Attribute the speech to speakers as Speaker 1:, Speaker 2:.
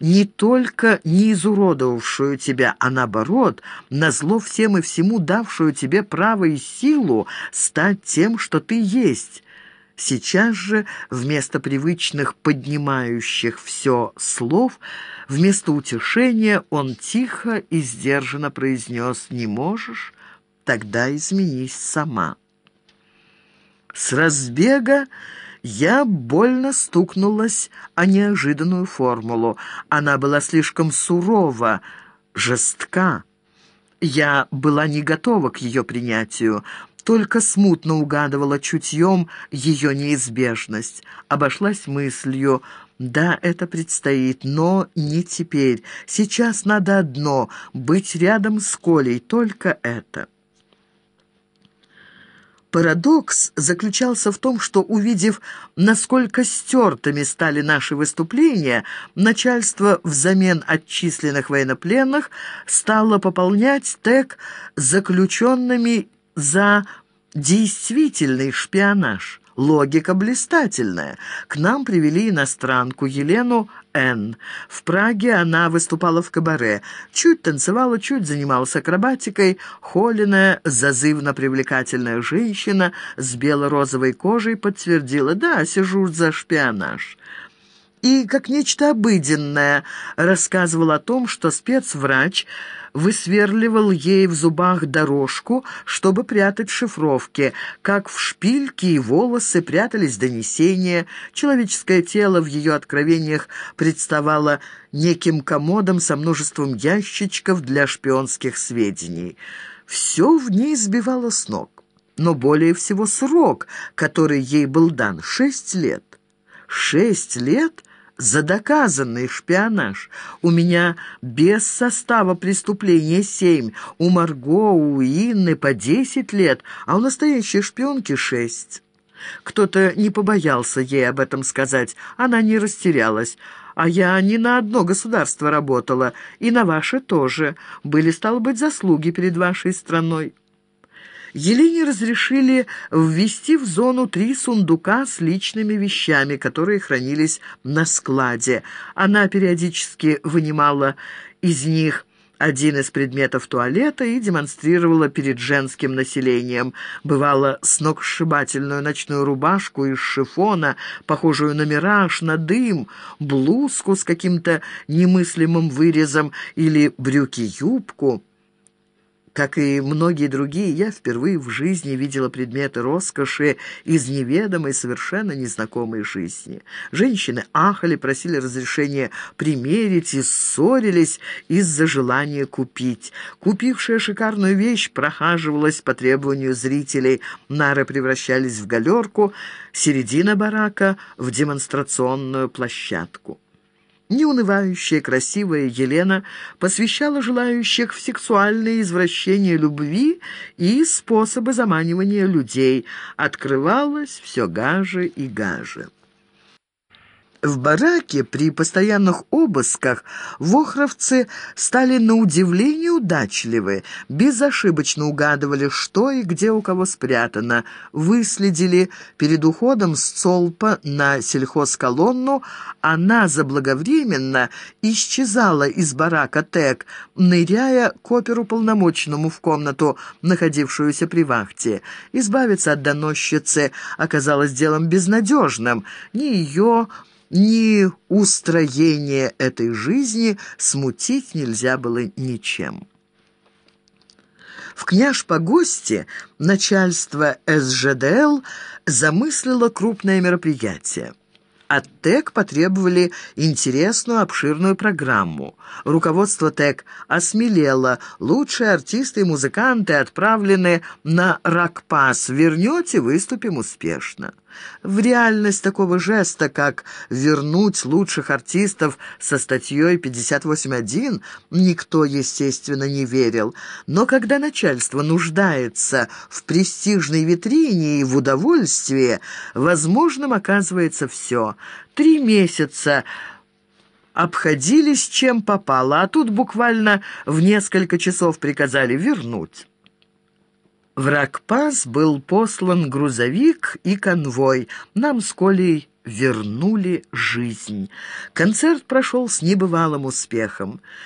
Speaker 1: не только не изуродовавшую тебя, а наоборот, назло всем и всему давшую тебе право и силу стать тем, что ты есть. Сейчас же вместо привычных поднимающих все слов, вместо утешения он тихо и сдержанно произнес «Не можешь? Тогда изменись сама». С разбега я больно стукнулась о неожиданную формулу. Она была слишком сурова, жестка. Я была не готова к ее принятию, только смутно угадывала чутьем ее неизбежность. Обошлась мыслью «Да, это предстоит, но не теперь. Сейчас надо одно — быть рядом с Колей, только это». Парадокс заключался в том, что, увидев, насколько стертыми стали наши выступления, начальство взамен отчисленных военнопленных стало пополнять ТЭК заключенными за действительный шпионаж. Логика блистательная. К нам привели иностранку Елену Н. В Праге она выступала в кабаре. Чуть танцевала, чуть занималась акробатикой. Холеная, зазывно привлекательная женщина с бело-розовой кожей подтвердила «Да, сижу за шпионаж» и, как нечто обыденное, рассказывал о том, что спецврач высверливал ей в зубах дорожку, чтобы прятать шифровки, как в шпильки и волосы прятались донесения, человеческое тело в ее откровениях представало неким комодом со множеством ящичков для шпионских сведений. Все в ней сбивало с ног, но более всего срок, который ей был дан — шесть лет. Шесть лет за доказанный шпионаж. У меня без состава преступления семь, у Марго, у Инны по десять лет, а у настоящей шпионки шесть. Кто-то не побоялся ей об этом сказать, она не растерялась. А я не на одно государство работала, и на ваше тоже. Были, стало быть, заслуги перед вашей страной. Елене разрешили ввести в зону три сундука с личными вещами, которые хранились на складе. Она периодически вынимала из них один из предметов туалета и демонстрировала перед женским населением. Бывало, сногсшибательную ночную рубашку из шифона, похожую на мираж, на дым, блузку с каким-то немыслимым вырезом или брюки-юбку. Как и многие другие, я впервые в жизни видела предметы роскоши из неведомой, совершенно незнакомой жизни. Женщины ахали, просили разрешения примерить и ссорились из-за желания купить. Купившая шикарную вещь прохаживалась по требованию зрителей. Нары превращались в галерку, середина барака — в демонстрационную площадку. Неунывающая, красивая Елена посвящала желающих в сексуальные извращения любви и способы заманивания людей. Открывалось все гаже и гаже. В бараке при постоянных обысках вохровцы стали на удивление удачливы, безошибочно угадывали, что и где у кого спрятано, выследили перед уходом с Цолпа на сельхозколонну, она заблаговременно исчезала из барака ТЭК, ныряя к оперуполномоченному в комнату, находившуюся при вахте. Избавиться от доносчицы оказалось делом безнадежным, ни ее ни устроение этой жизни смутить нельзя было ничем. В Княж-Погосте начальство СЖДЛ замыслило крупное мероприятие. От ТЭК потребовали интересную обширную программу. Руководство ТЭК осмелело. Лучшие артисты и музыканты отправлены на Ракпас. Вернете, выступим успешно. В реальность такого жеста, как вернуть лучших артистов со статьей 58.1, никто, естественно, не верил. Но когда начальство нуждается в престижной витрине и в удовольствии, возможным оказывается все. Три месяца обходились чем попало, а тут буквально в несколько часов приказали вернуть. В Ракпас был послан грузовик и конвой. Нам с Колей вернули жизнь. Концерт прошел с небывалым успехом.